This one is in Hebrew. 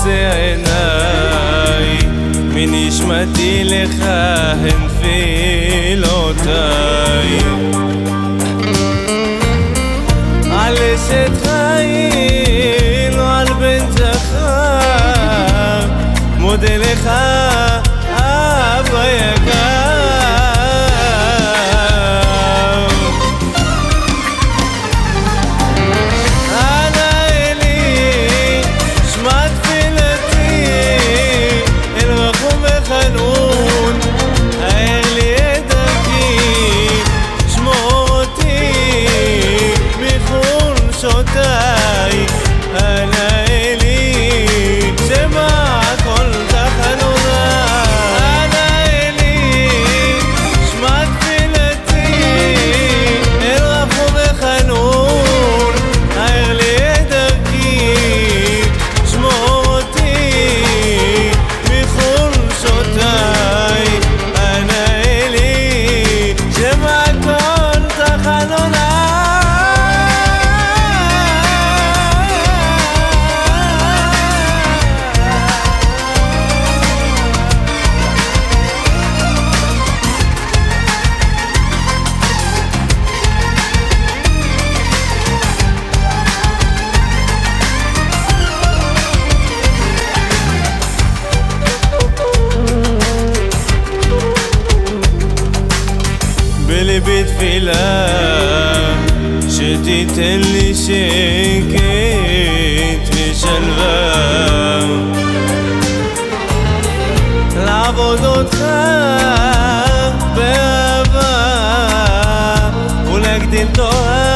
נושא עיניי מנשמתי לך הם תפילותיי על אשת חיים או על בן זכר מודה לך אבא יקר. שתיתן לי שקט ושלווה לעבוד אותך באהבה ולהגדיל תורה